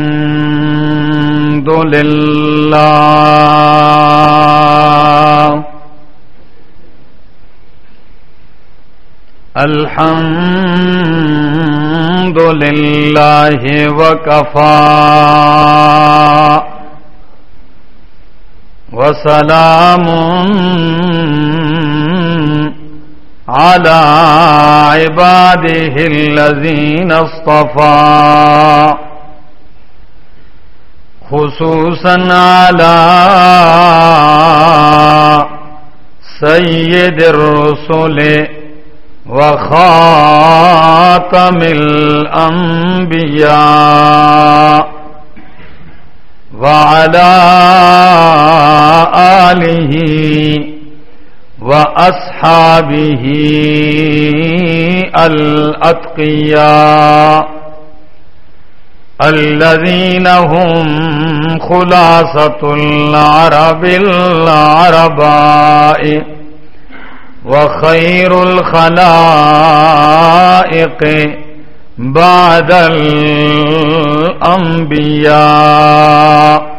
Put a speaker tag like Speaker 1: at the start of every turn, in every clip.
Speaker 1: الحمد لله الحمد لله وكفى وسلام على عباده الذين اصطفى. خصوصا على سيد الرسل وخاتم الأنبياء. وعلى آله وأصحابه الأتقياء الذين هم خلاصة العرب العرباء وخير الخلائق بعد الأنبياء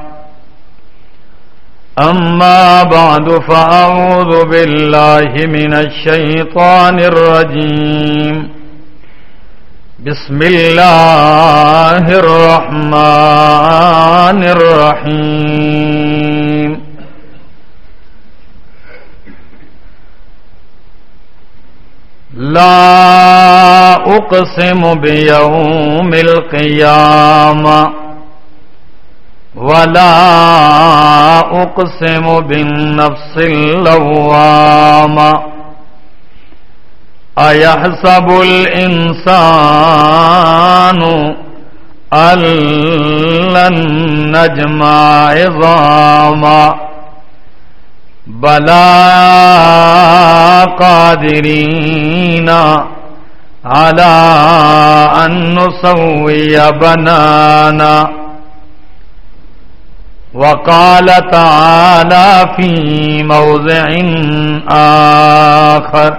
Speaker 1: أما بعد فأعوذ بالله من الشيطان الرجيم. بسم الله الرحمن الرحيم. لا أقسم بيوم القيامة. ولا أقسم بالنفس اللوامة. أيحسب الإنسان أن لن نجمع عظاما. بلا قادرين على أن نسوي بنانا. وقال تعالى في موضع آخر،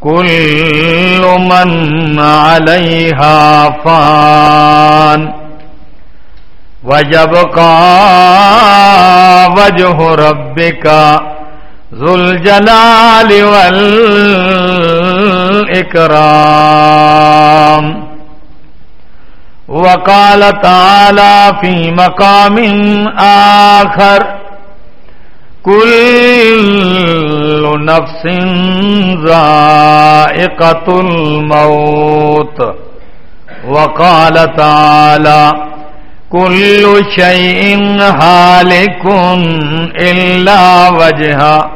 Speaker 1: كل من عليها فان ويبقى وجه ربك ذو الجلال والإكرام. وقال تعالى في مقام آخر كل نفس ذائقة الموت وقال تعالى كل شيء هالك إلا وجهه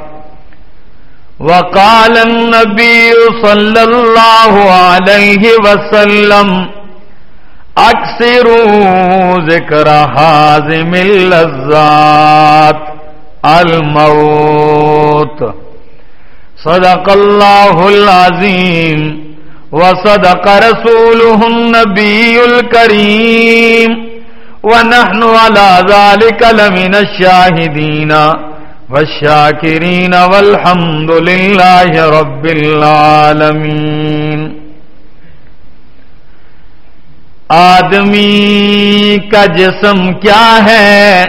Speaker 1: وقال النبي صلى الله عليه وسلم اکثروا ذکر حازم اللذات الموت. صدق اللہ العظیم وصدق رسوله النبی الكریم ونحن على ذلك لمن الشاهدين والشاكرين والحمد لله رب العالمين آدمی کا جسم کیا ہے؟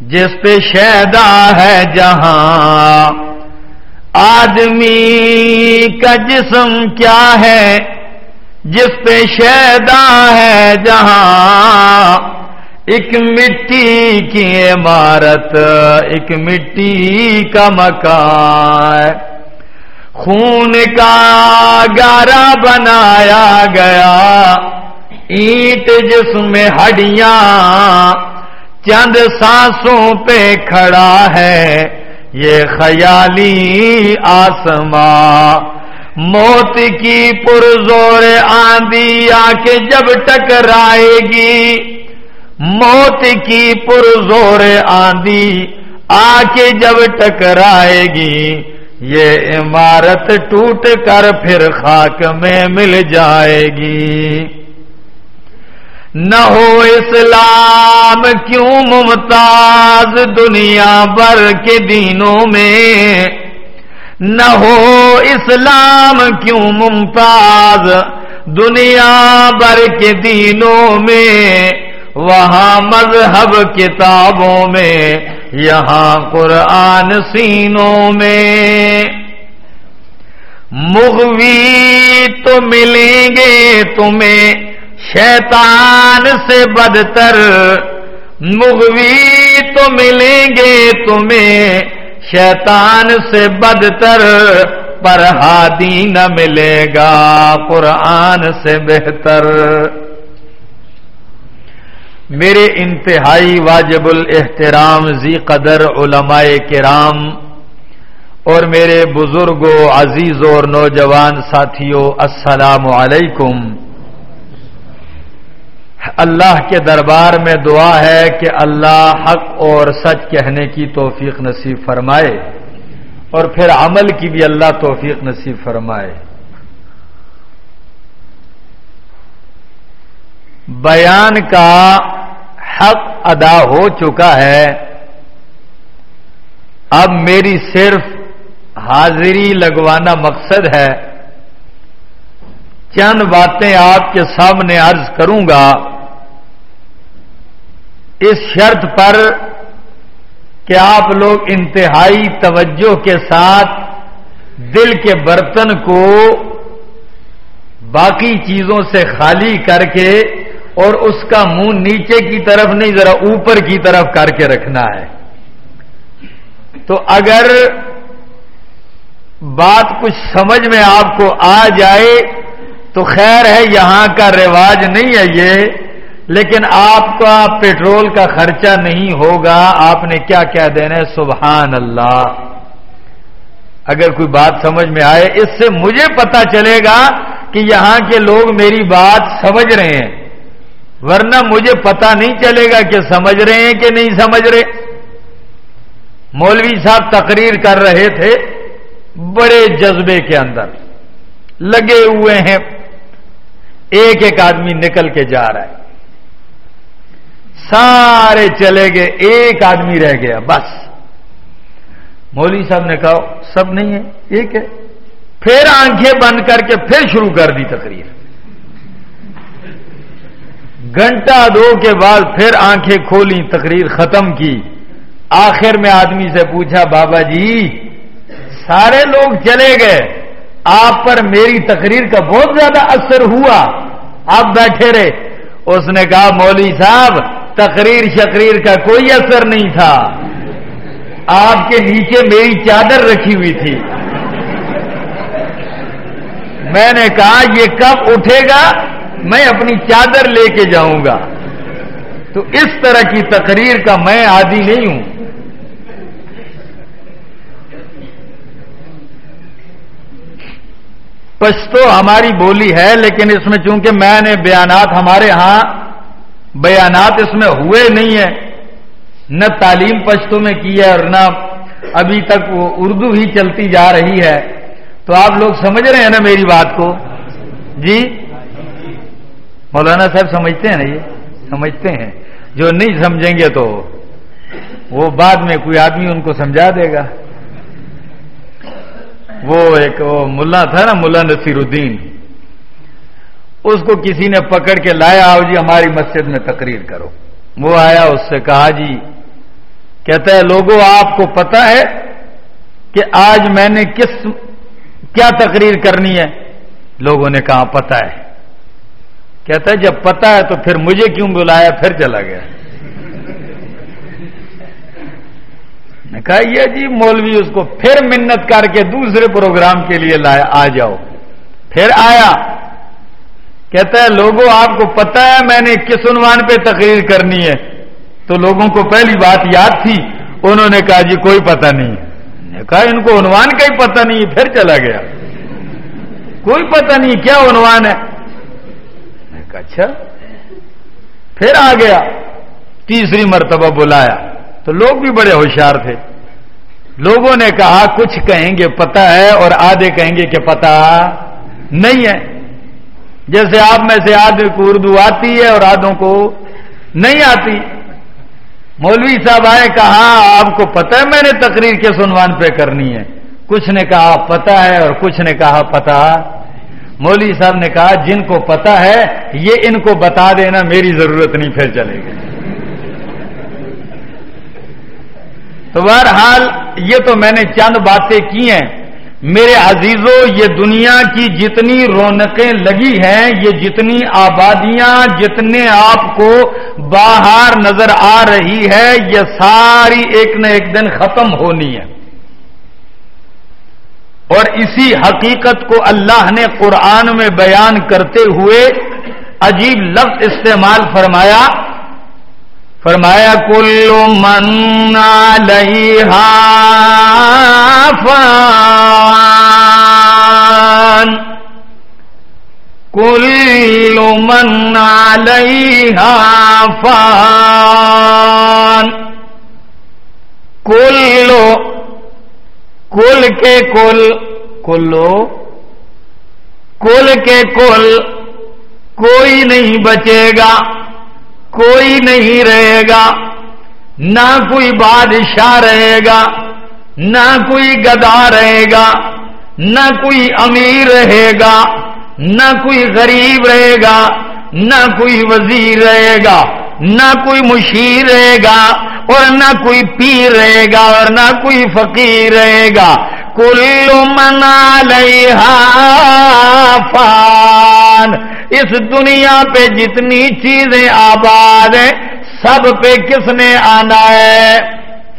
Speaker 1: جس پہ شیدا ہے جہاں۔ آدمی کا جسم کیا ہے؟ جس پہ شیدا ہے جہاں۔ ایک مٹی کی عمارت، ایک مٹی کا مکان۔ خون کا گارا بنایا گیا۔ اینٹ جس میں ہڈیاں چند سانسوں پہ کھڑا ہے یہ خیالی آسماں موت کی پرزور آندھی آ کے جب ٹکرائے گی موت کی پرزور آندھی آ کے جب ٹکرائے گی یہ عمارت ٹوٹ کر پھر خاک میں مل جائے گی نہ ہو اسلام کیوں ممتاز دنیا بھر کے دینوں میں؟ نہ ہو اسلام کیوں ممتاز دنیا بھر کے دینوں میں؟ وہاں مذہب کتابوں میں، یہاں قرآن سینوں میں۔ مغوی تو ملیں گے تمہیں شیطان سے بدتر مغوی تو ملیں گے تمہیں، شیطان سے بدتر پر ہادی نہ ملے گا قرآن سے بہتر۔ میرے انتہائی واجب الاحترام زی قدر علماء کرام اور میرے بزرگوں عزیزوں اور نوجوان ساتھیوں السلام علیکم۔ اللہ کے دربار میں دعا ہے کہ اللہ حق اور سچ کہنے کی توفیق نصیب فرمائے اور پھر عمل کی بھی اللہ توفیق نصیب فرمائے۔ بیان کا حق ادا ہو چکا ہے۔ اب میری صرف حاضری لگوانا مقصد ہے۔ چند باتیں آپ کے سامنے عرض کروں گا۔ اس شرط پر کہ آپ لوگ انتہائی توجہ کے ساتھ دل کے برتن کو باقی چیزوں سے خالی کر کے اور اس کا منہ نیچے کی طرف نہیں، ذرا اوپر کی طرف کر کے رکھنا ہے۔ تو اگر بات کچھ سمجھ میں آپ کو آ جائے تو خیر ہے، یہاں کا رواج نہیں ہے یہ۔ لیکن آپ کا پیٹرول کا خرچہ نہیں ہوگا، آپ نے کیا کہہ دینا ہے؟ سبحان اللہ۔ اگر کوئی بات سمجھ میں آئے، اس سے مجھے پتا چلے گا کہ یہاں کے لوگ میری بات سمجھ رہے ہیں۔ ورنہ مجھے پتا نہیں چلے گا کہ سمجھ رہے ہیں کہ نہیں سمجھ رہے۔ مولوی صاحب تقریر کر رہے تھے بڑے جذبے کے اندر۔ لگے ہوئے ہیں۔ ایک ایک آدمی نکل کے جا رہا ہے۔ سارے چلے گئے، ایک آدمی رہ گیا، بس۔ مولوی صاحب نے کہا، سب نہیں ہے، ایک ہے۔ پھر آنکھیں بند کر کے پھر شروع کر دی تقریر۔ گھنٹہ دو کے بعد پھر آنکھیں کھولی، تقریر ختم کی۔ آخر میں آدمی سے پوچھا، بابا جی سارے لوگ چلے گئے، آپ پر میری تقریر کا بہت زیادہ اثر ہوا۔ آپ بیٹھے رہے۔ اس نے کہا، مولوی صاحب تقریر شقریر کا کوئی اثر نہیں تھا۔ آپ کے نیچے میری چادر رکھی ہوئی تھی۔ میں نے کہا، یہ کب اٹھے گا؟ میں اپنی چادر لے کے جاؤں گا۔ تو اس طرح کی تقریر کا میں عادی نہیں ہوں۔ پشتو ہماری بولی ہے، لیکن اس میں چونکہ میں نے بیانات ہمارے ہاں بیانات اس میں ہوئے نہیں ہیں، نہ تعلیم پشتوں میں کی ہے اور نہ ابھی تک وہ اردو ہی چلتی جا رہی ہے۔ تو آپ لوگ سمجھ رہے ہیں نا میری بات کو؟ جی؟ مولانا صاحب سمجھتے ہیں نا یہ؟ سمجھتے ہیں۔ جو نہیں سمجھیں گے تو وہ بعد میں کوئی آدمی ان کو سمجھا دے گا۔ وہ ایک وہ ملا تھا نا، ملا نصیر الدین۔ اس کو کسی نے پکڑ کے لایا، آؤ جی ہماری مسجد میں تقریر کرو۔ وہ آیا، اس سے کہا جی کہتا ہے لوگوں آپ کو پتا ہے کہ آج میں نے کس، کیا تقریر کرنی ہے؟ لوگوں نے کہا پتا ہے۔ کہتا ہے، جب پتا ہے تو پھر مجھے کیوں بلایا؟ پھر چلا گیا۔ نے کہا، یہ جی مولوی اس کو پھر منت کر کے دوسرے پروگرام کے لیے لایا، آ جاؤ۔ پھر آیا۔ کہتا ہے، لوگوں، آپ کو پتا ہے، میں نے کس عنوان پہ تقریر کرنی ہے؟ تو لوگوں کو پہلی بات یاد تھی، انہوں نے کہا جی کوئی پتہ نہیں نے کہا، ان کو عنوان کا ہی پتہ نہیں پھر چلا گیا۔ کوئی پتہ نہیں کیا عنوان ہے؟ کہا اچھا. پھر آ گیا، تیسری مرتبہ بلایا۔ تو لوگ بھی بڑے ہوشیار تھے۔ لوگوں نے کہا، کچھ کہیں گے پتا ہے اور آدھے کہیں گے کہ پتا نہیں ہے۔ جیسے آپ میں سے آدھے کو اردو آتی ہے اور آدھوں کو نہیں آتی۔ مولوی صاحب آئے، کہا، آپ کو پتا ہے میں نے تقریر کے سنوان پہ کرنی ہے۔ کچھ نے کہا پتا ہے اور کچھ نے کہا پتا مولوی صاحب نے کہا، جن کو پتا ہے، یہ ان کو بتا دینا، میری ضرورت نہیں، پھر چلے گی تو بہرحال، یہ تو میں نے چند باتیں کی ہیں۔ میرے عزیزوں یہ دنیا کی جتنی رونقیں لگی ہیں، یہ جتنی آبادیاں، جتنے آپ کو باہر نظر آ رہی ہے، یہ ساری ایک نہ ایک دن ختم ہونی ہے۔ اور اسی حقیقت کو اللہ نے قرآن میں بیان کرتے ہوئے عجیب لفظ استعمال فرمایا فرمایا، کل من فان کل من فان کل کل کے کل کلو کل کے کل، کوئی نہیں بچے گا. کوئی نہیں رہے گا، نہ کوئی بادشاہ رہے گا، نہ کوئی گدا رہے گا، نہ کوئی امیر رہے گا، نہ کوئی غریب رہے گا، نہ کوئی وزیر رہے گا، نہ کوئی مشیر رہے گا اور نہ کوئی پیر رہے گا اور نہ کوئی فقیر رہے گا۔ کل منا لیا فان اس دنیا پہ جتنی چیزیں آباد ہیں، سب پہ کس نے آنا ہے؟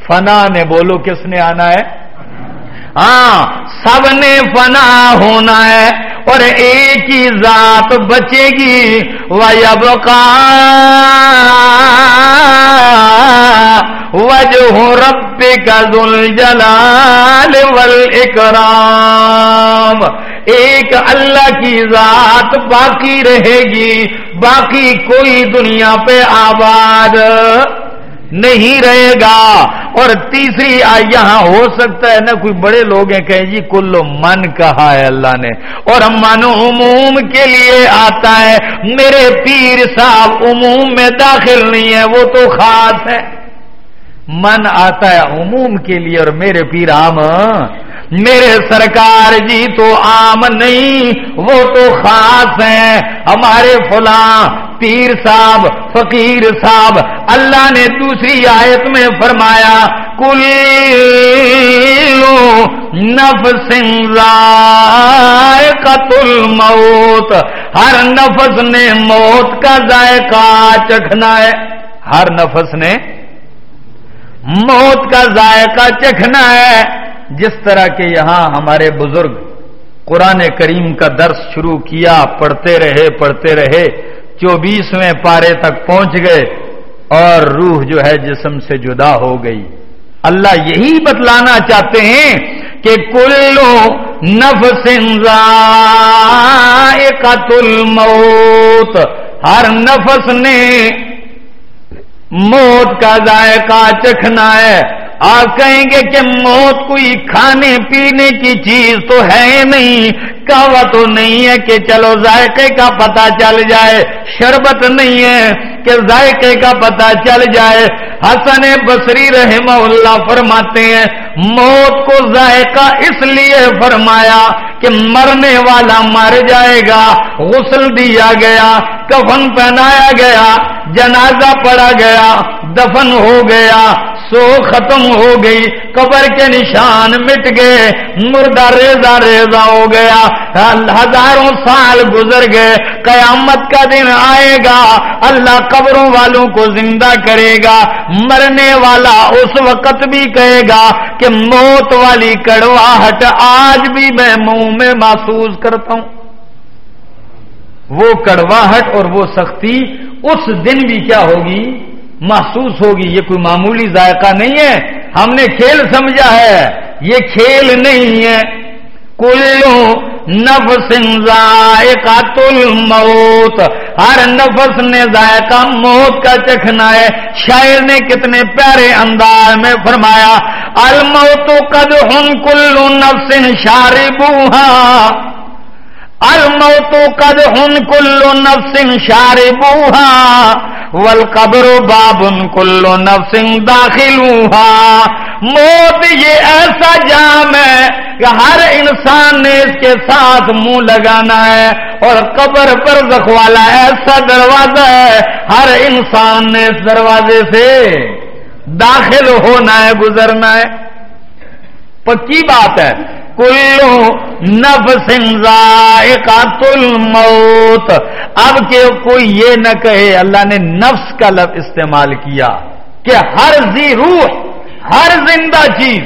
Speaker 1: فنا نے بولو کس نے آنا ہے؟ ہاں سب نے فنا ہونا ہے اور ایک ہی ذات بچے گی۔ وجب کا وجہ رب کا دل جلال ول اکرام ایک اللہ کی ذات باقی رہے گی، باقی کوئی دنیا پہ آباد نہیں رہے گا۔ اور تیسری یہاں ہو سکتا ہے نا کوئی بڑے لوگ ہیں کہیں جی کلو من کہا ہے اللہ نے۔ اور من عموم کے لیے آتا ہے۔ میرے پیر صاحب عموم میں داخل نہیں ہے وہ تو خاص ہے من آتا ہے عموم کے لیے اور میرے پیر عام میرے سرکار جی تو عام نہیں، وہ تو خاص ہیں۔ ہمارے فلاں پیر صاحب، فقیر صاحب، اللہ نے دوسری آیت میں فرمایا، کل نف قتل موت۔ ہر نفس نے موت کا ذائقہ چکھنا ہے۔ ہر نفس نے موت کا ذائقہ چکھنا ہے۔ جس طرح کے یہاں ہمارے بزرگ قرآن کریم کا درس شروع کیا، پڑھتے رہے پڑھتے رہے، چوبیسویں پارے تک پہنچ گئے اور روح جو ہے جسم سے جدا ہو گئی۔ اللہ یہی بتلانا چاہتے ہیں کہ کلو نف سنزا موت، ہر نفس نے موت کا ذائقہ چکھنا ہے۔ آپ کہیں گے کہ موت کوئی کھانے پینے کی چیز تو ہے نہیں کہوا تو نہیں ہے کہ چلو ذائقے کا پتا چل جائے، شربت نہیں ہے کہ ذائقے کا پتا چل جائے۔ حسن بصری رحمہ اللہ فرماتے ہیں، موت کو ذائقہ اس لیے فرمایا کہ مرنے والا مر جائے گا، غسل دیا گیا، کفن پہنایا گیا، جنازہ پڑا گیا، دفن ہو گیا سو ختم ہو گئی، قبر کے نشان مٹ گئے، مردہ ریزا ریزا ہو گیا، ہزاروں سال گزر گئے، قیامت کا دن آئے گا، اللہ قبروں والوں کو زندہ کرے گا، مرنے والا اس وقت بھی کہے گا کہ موت والی کڑواہٹ آج بھی میں منہ میں محسوس کرتا ہوں۔ وہ کڑواہٹ اور وہ سختی اس دن بھی کیا ہوگی؟ محسوس ہوگی، یہ کوئی معمولی ذائقہ نہیں ہے۔ ہم نے کھیل سمجھا ہے، یہ کھیل نہیں ہے۔ کلو نفس ذائقہ تل موت۔ ہر نفس نے ذائقہ موت کا چکھنا ہے۔ شاعر نے کتنے پیارے انداز میں فرمایا، الموت قد ہن کلو نفس شارے الموت قد ہن کلو نفس شارے بوہا ول قبر بابن کلو نفس داخل موت یہ ایسا جام ہے کہ ہر انسان نے اس کے ساتھ منہ لگانا ہے اور قبر پر والا ایسا دروازہ ہے ہر انسان نے اس دروازے سے داخل ہونا ہے، گزرنا ہے۔ پکی بات ہے کلو نفس ذائقات الموت۔ اب کہ کوئی یہ نہ کہے اللہ نے نفس کا لفظ استعمال کیا کہ ہر زی روح، ہر زندہ چیز۔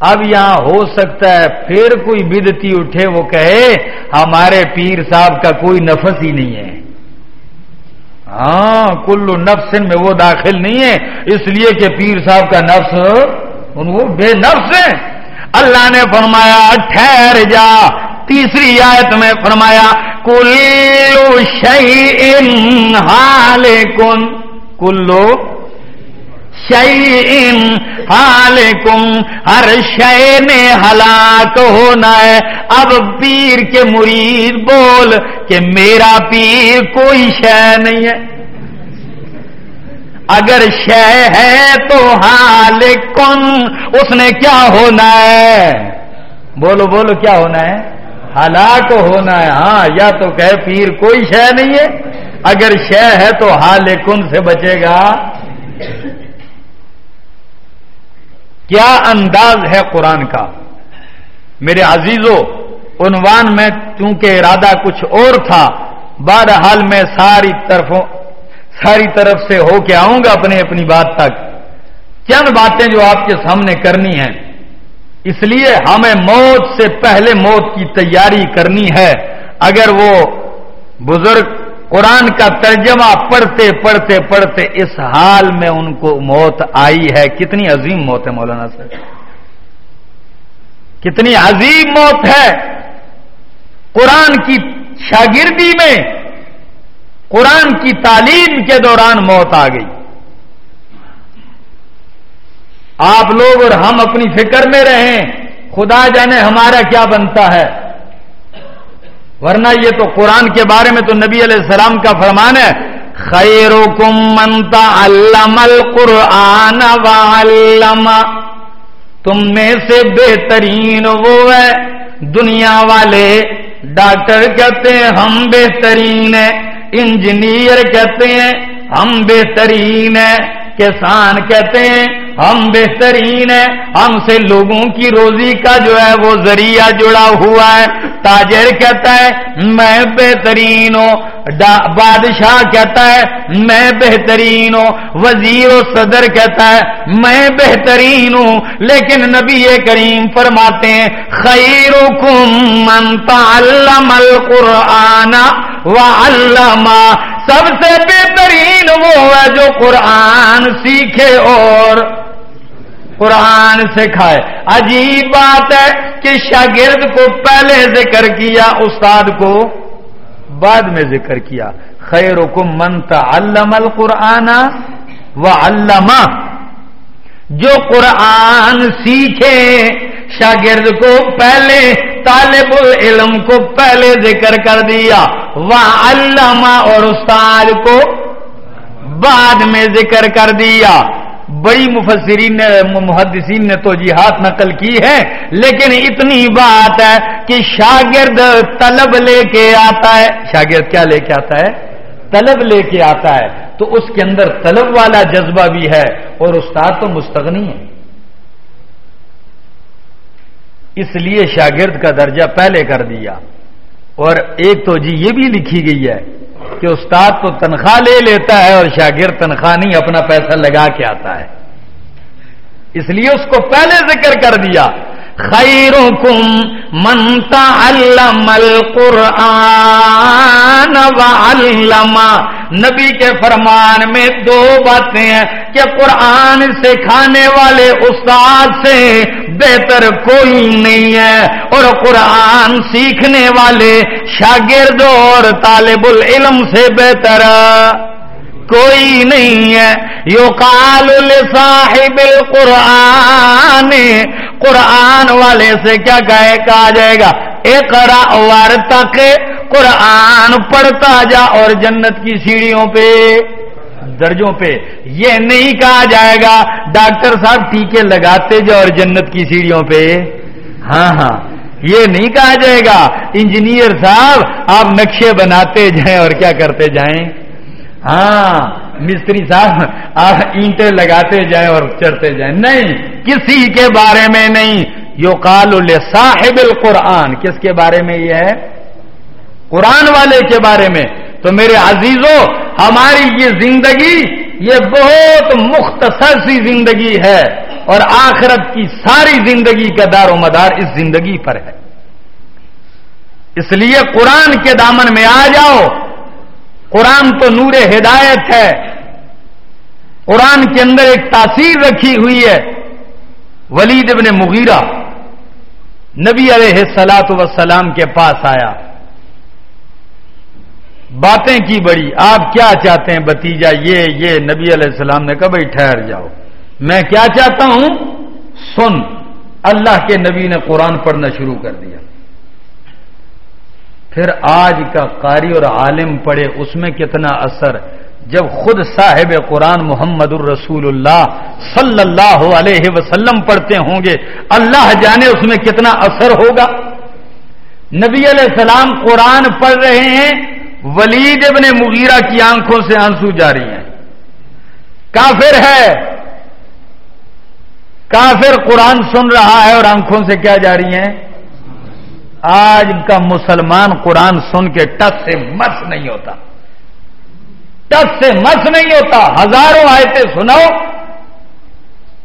Speaker 1: اب یہاں ہو سکتا ہے پھر کوئی بدتی اٹھے وہ کہے ہمارے پیر صاحب کا کوئی نفس ہی نہیں ہے۔ ہاں کلو نفس میں وہ داخل نہیں ہے، اس لیے کہ پیر صاحب کا نفس وہ بے نفس ہے اللہ نے فرمایا، ٹھہر جا. تیسری آیت میں فرمایا، کلو شہی ان ہال کن کلو شعی ان ہر شے نے ہلاک ہونا ہے۔ اب پیر کے مرید بول کہ میرا پیر کوئی شے نہیں ہے۔ اگر شے ہے تو حال کن اس نے کیا ہونا ہے؟ بولو بولو کیا ہونا ہے؟ ہلاک ہونا ہے۔ ہاں یا تو کہ پیر کوئی شے نہیں ہے۔ اگر شے ہے تو حال کن سے بچے گا۔ کیا انداز ہے قرآن کا؟ میرے عزیزوں عنوان میں چونکہ ارادہ کچھ اور تھا، بہرحال میں ساری طرفوں ساری طرف سے ہو کے آؤں گا اپنے اپنی بات تک۔ چند باتیں جو آپ کے سامنے کرنی ہیں۔ اس لیے ہمیں موت سے پہلے موت کی تیاری کرنی ہے۔ اگر وہ بزرگ قرآن کا ترجمہ پڑھتے پڑھتے پڑھتے اس حال میں ان کو موت آئی ہے۔ کتنی عظیم موت ہے مولانا صاحب۔ کتنی عظیم موت ہے۔ قرآن کی شاگردی میں قرآن کی تعلیم کے دوران موت آ گئی۔ آپ لوگ اور ہم اپنی فکر میں رہیں، خدا جانے ہمارا کیا بنتا ہے۔ ورنہ یہ تو قرآن کے بارے میں تو نبی علیہ السلام کا فرمان ہے خیر منتا علم القرآن و تم میں سے بہترین وہ ہے، دنیا والے ڈاکٹر کہتے ہیں ہم بہترین ہیں۔ انجینئر کہتے ہیں ہم بہترین ہیں کسان کہتے ہیں ہم بہترین ہیں۔ ہم سے لوگوں کی روزی کا جو ہے وہ ذریعہ جڑا ہوا ہے۔ تاجر کہتا ہے، میں بہترین ہوں۔ بادشاہ کہتا ہے، میں بہترین ہوں۔ وزیر و صدر کہتا ہے، میں بہترین ہوں۔ لیکن نبی کریم فرماتے ہیں خیر من تعلم القرآن و علامہ سب سے بہترین وہ ہے جو قرآن سیکھے اور قرآن سکھائے۔ عجیب بات ہے کہ شاگرد کو پہلے ذکر کیا، استاد کو بعد میں ذکر کیا۔ خیر حکم منتا علم القرآن و علامہ جو قرآن سیکھے، شاگرد کو پہلے، طالب العلم کو پہلے ذکر کر دیا۔ وہ علامہ اور استاد کو بعد میں ذکر کر دیا۔ بڑی مفسرین محدثین نے تو نقل کی ہے لیکن اتنی بات ہے کہ شاگرد طلب لے کے آتا ہے۔ شاگرد کیا لے کے آتا ہے؟ طلب لے کے آتا ہے۔ تو اس کے اندر طلب والا جذبہ بھی ہے اور استاد تو مستغنی ہے اس لیے شاگرد کا درجہ پہلے کر دیا۔ اور ایک تو جی یہ بھی لکھی گئی ہے کہ استاد تو تنخواہ لے لیتا ہے اور شاگرد تنخواہ نہیں، اپنا پیسہ لگا کے آتا ہے۔ اس لیے اس کو پہلے ذکر کر دیا۔ خیرکم من تعلم القرآن وعلم نبی کے فرمان میں دو باتیں ہیں کہ قرآن سکھانے والے استاد سے بہتر کوئی نہیں ہے اور قرآن سیکھنے والے شاگرد اور طالب العلم سے بہتر۔ کوئی نہیں ہے۔ یو کال صاحب القرآن۔ قرآن والے سے کیا کہے کہا جائے گا؟ ایک وار تک قرآن پڑھتا جا اور جنت کی سیڑھیوں پہ، درجوں پہ۔ یہ نہیں کہا جائے گا۔ ڈاکٹر صاحب ٹیکے لگاتے جاؤ اور جنت کی سیڑھیوں پہ۔ ہاں ہاں۔ یہ نہیں کہا جائے گا۔ انجینئر صاحب، آپ نقشے بناتے جائیں اور کیا کرتے جائیں؟ ہاں مستری صاحب، آپ اینٹیں لگاتے جائیں اور چڑھتے جائیں۔ نہیں، کسی کے بارے میں نہیں۔ یو کال صاحب القرآن۔ کس کے بارے میں یہ ہے؟ قرآن والے کے بارے میں۔ تو میرے عزیزوں ہماری یہ زندگی، یہ بہت مختصر سی زندگی ہے اور آخرت کی ساری زندگی کا دار و مدار اس زندگی پر ہے۔ اس لیے قرآن کے دامن میں آ جاؤ۔ قرآن تو نور ہدایت ہے۔ قرآن کے اندر ایک تاثیر رکھی ہوئی ہے۔ ولید ابن مغیرہ نبی علیہ سلاط وسلام کے پاس آیا۔ باتیں کی بڑی۔ آپ کیا چاہتے ہیں بتیجا؟ یہ یہ نبی علیہ السلام نے کہا، بھائی ٹھہر جاؤ۔ میں کیا چاہتا ہوں؟ سن۔ اللہ کے نبی نے قرآن پڑھنا شروع کر دیا۔ پھر آج کا قاری اور عالم پڑھے اس میں کتنا اثر؟ جب خود صاحب قرآن محمد الرسول اللہ صلی اللہ علیہ وسلم پڑھتے ہوں گے، اللہ جانے اس میں کتنا اثر ہوگا؟ نبی علیہ السلام قرآن پڑھ رہے ہیں، ولید ابن مغیرہ کی آنکھوں سے آنسو جاری ہیں۔ کافر ہے۔ کافر قرآن سن رہا ہے اور آنکھوں سے کیا جاری ہیں؟ آج کا مسلمان قرآن سن کے ٹس سے مس نہیں ہوتا۔ ٹس سے مس نہیں ہوتا۔ ہزاروں آیتیں سناؤ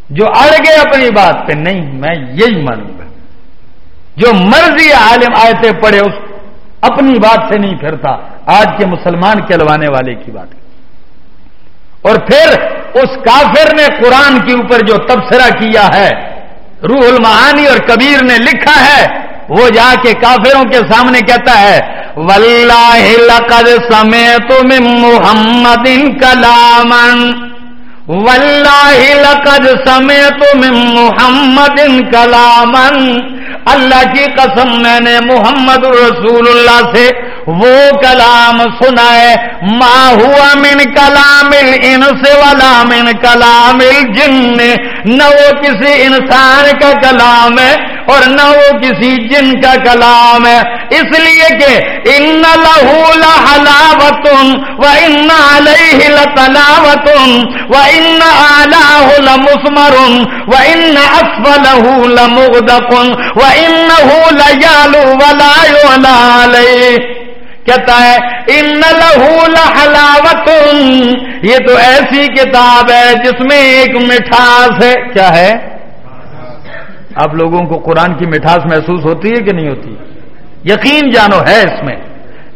Speaker 1: جو اڑ گئے اپنی بات پہ۔ نہیں، میں یہی مانوں گا۔ جو مرضی عالم آیتیں پڑھے، اس اپنی بات سے نہیں پھرتا۔ آج کے مسلمان کہلوانے والے کی بات۔ اور پھر اس کافر نے قرآن کے اوپر جو تبصرہ کیا ہے، روح المعانی اور کبیر نے لکھا ہے وہ جا کے کافروں کے سامنے کہتا ہے ولہ لقد سمے تم محمد کلامن ولہ لقد سمے تم محمد کلامن اللہ کی قسم میں نے محمد رسول اللہ سے وہ کلام سنا ہے، ما ہوا من کلام ان سے من کلام جن نہ وہ کسی انسان کا کلام ہے اور نہ وہ کسی جن کا کلام ہے۔ اس لیے کہ ان لہو لحلاوت و ان علیہ لطلاوت و ان آلہ لمسمر و ان اسفلہ لمغدق و انہو لیالو ولا یعلا علیہ کہتا ہے ان لہو لحلاوت یہ تو ایسی کتاب ہے جس میں ایک مٹھاس ہے۔ کیا ہے؟ آپ لوگوں کو قرآن کی مٹھاس محسوس ہوتی ہے کہ نہیں ہوتی؟ یقین جانو ہے اس میں۔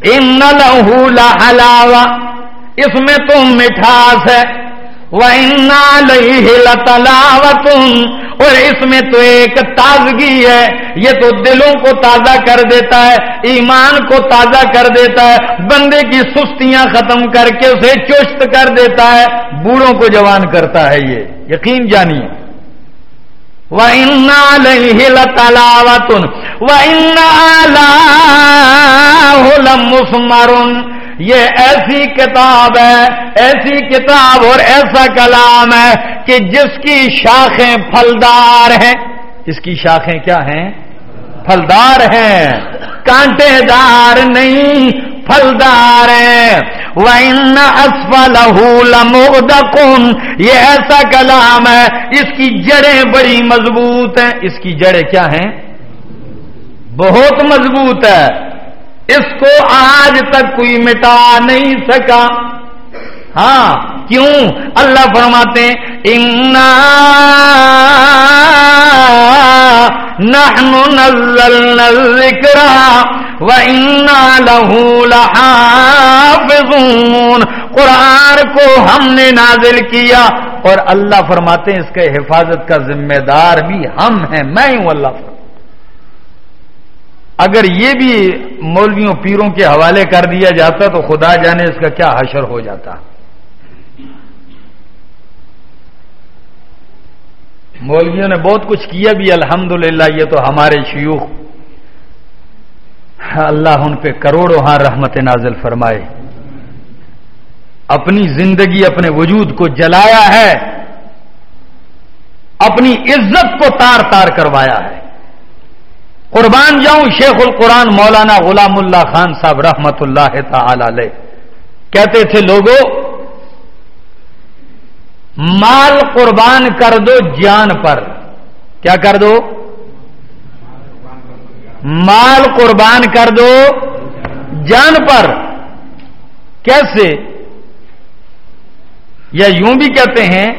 Speaker 1: ان لہو لحلاوہ اس میں تم مٹھاس ہے۔ لَتَلَاوَةٌ اور اس میں تو ایک تازگی ہے، یہ تو دلوں کو تازہ کر دیتا ہے، ایمان کو تازہ کر دیتا ہے، بندے کی سستیاں ختم کر کے اسے چست کر دیتا ہے، بوڑھوں کو جوان کرتا ہے یہ، یقین جانیے۔ وہ لَتَلَاوَةٌ وَإِنَّا لَمُسْمَرٌ یہ ایسی کتاب ہے، ایسی کتاب اور ایسا کلام ہے کہ جس کی شاخیں پھلدار ہیں۔ اس کی شاخیں کیا ہیں؟ پھلدار ہیں۔ کانٹے دار نہیں، پھلدار ہیں۔ وہ لَمُغْدَقُن یہ ایسا کلام ہے، اس کی جڑیں بڑی مضبوط ہیں۔ اس کی جڑیں کیا ہیں؟ بہت مضبوط ہے۔ اس کو آج تک کوئی مٹا نہیں سکا۔ ہاں کیوں؟ اللہ فرماتے انا نحن نزلنا الذکر و انا له لحافظون۔ قرآن کو ہم نے نازل کیا۔ اور اللہ فرماتے ہیں، اس کے حفاظت کا ذمہ دار بھی ہم ہیں، میں ہوں اللہ۔ فرماتے اگر یہ بھی مولویوں پیروں کے حوالے کر دیا جاتا تو خدا جانے اس کا کیا حشر ہو جاتا۔ مولویوں نے بہت کچھ کیا بھی، الحمدللہ یہ تو ہمارے شیوخ۔ اللہ ان پہ کروڑوں ہاں رحمت نازل فرمائے۔ اپنی زندگی، اپنے وجود کو جلایا ہے۔ اپنی عزت کو تار تار کروایا ہے۔ قربان جاؤں، شیخ القرآن مولانا غلام اللہ خان صاحب رحمت اللہ تعالی علیہ۔ کہتے تھے لوگوں مال قربان کر دو جان پر۔ کیا کر دو؟ مال قربان کر دو جان پر۔ کیسے؟ یا یوں بھی کہتے ہیں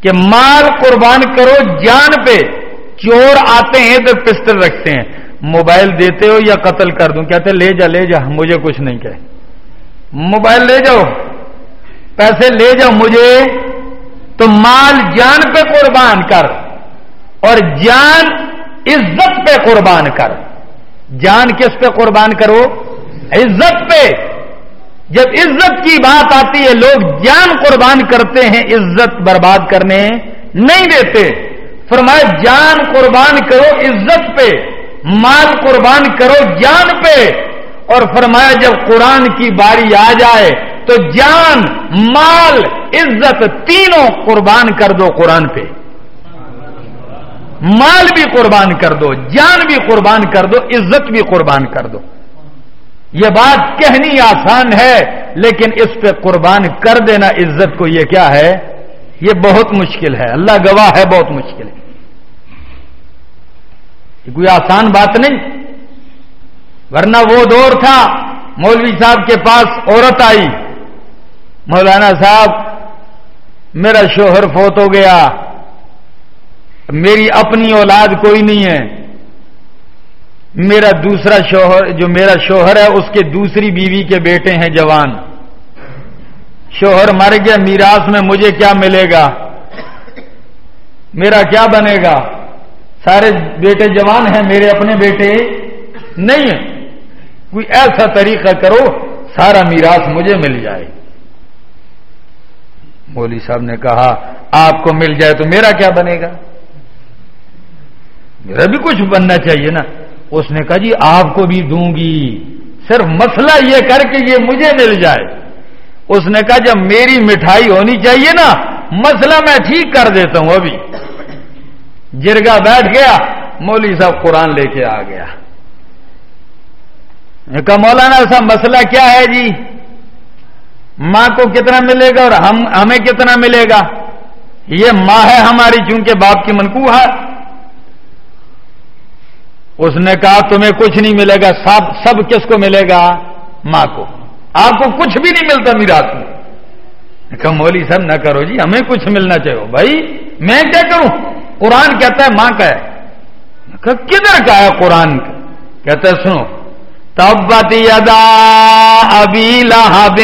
Speaker 1: کہ مال قربان کرو جان پہ۔ چور آتے ہیں تو پسٹل رکھتے ہیں۔ موبائل دیتے ہو یا قتل کر دوں؟ کہتے لے جا لے جا، مجھے کچھ نہیں کہ۔ موبائل لے جاؤ، پیسے لے جاؤ مجھے، تو مال جان پہ قربان کر اور جان عزت پہ قربان کر۔ جان کس پہ قربان کرو؟ عزت پہ۔ جب عزت کی بات آتی ہے، لوگ جان قربان کرتے ہیں، عزت برباد کرنے نہیں دیتے۔ فرمایا، جان قربان کرو عزت پہ، مال قربان کرو جان پہ۔ اور فرمایا، جب قرآن کی باری آ جائے تو جان، مال، عزت تینوں قربان کر دو قرآن پہ۔ مال بھی قربان کر دو، جان بھی قربان کر دو، عزت بھی قربان کر دو۔ یہ بات کہنی آسان ہے، لیکن اس پہ قربان کر دینا عزت کو یہ کیا ہے؟ یہ بہت مشکل ہے۔ اللہ گواہ ہے بہت مشکل۔ ہے یہ کوئی آسان بات نہیں۔ ورنہ وہ دور تھا، مولوی صاحب کے پاس عورت آئی۔ مولانا صاحب، میرا شوہر فوت ہو گیا۔ میری اپنی اولاد کوئی نہیں ہے۔ میرا دوسرا شوہر، جو میرا شوہر ہے، اس کے دوسری بیوی کے بیٹے ہیں جوان۔ شوہر مر گیا، میراث میں مجھے کیا ملے گا؟ میرا کیا بنے گا؟ سارے بیٹے جوان ہیں، میرے اپنے بیٹے نہیں ہیں۔ کوئی ایسا طریقہ کرو، سارا میراث مجھے مل جائے۔ مولوی صاحب نے کہا، آپ کو مل جائے تو میرا کیا بنے گا؟ میرا بھی کچھ بننا چاہیے نا۔ اس نے کہا جی آپ کو بھی دوں گی۔ صرف مسئلہ یہ کر کے یہ مجھے مل جائے۔ اس نے کہا جب میری مٹھائی ہونی چاہیے نا، مسئلہ میں ٹھیک کر دیتا ہوں ابھی۔ جرگا بیٹھ گیا، مولوی صاحب قرآن لے کے آ گیا۔ کہا، مولانا صاحب، مسئلہ کیا ہے جی؟ ماں کو کتنا ملے گا اور ہم، ہمیں کتنا ملے گا؟ یہ ماں ہے ہماری، چونکہ باپ کی منقوہ ہے۔ اس نے کہا، تمہیں کچھ نہیں ملے گا، سب سب کس کو ملے گا؟ ماں کو۔ آپ کو کچھ بھی نہیں ملتا میراث میں۔ کہا مولی سب نہ کرو جی ہمیں کچھ ملنا چاہیے۔ بھائی، میں کیا کروں؟ قرآن کہتا ہے، ماں کا ہے۔ کدھر کا ہے قرآن؟ کا کہتا ہے، سنو۔ تب یدا ابھی لہب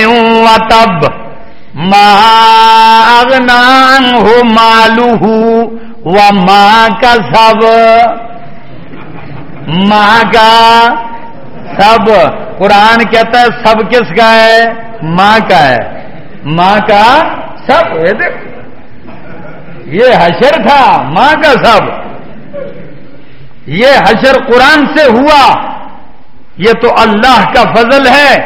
Speaker 1: تب ماں ہو مالو و ماں کا سب ماں کا سب۔ قرآن کہتا ہے سب کس کا ہے؟ ماں کا ہے۔ ماں کا سب۔ یہ حشر تھا، ماں کا سب۔ یہ حشر قرآن سے ہوا۔ یہ تو اللہ کا فضل ہے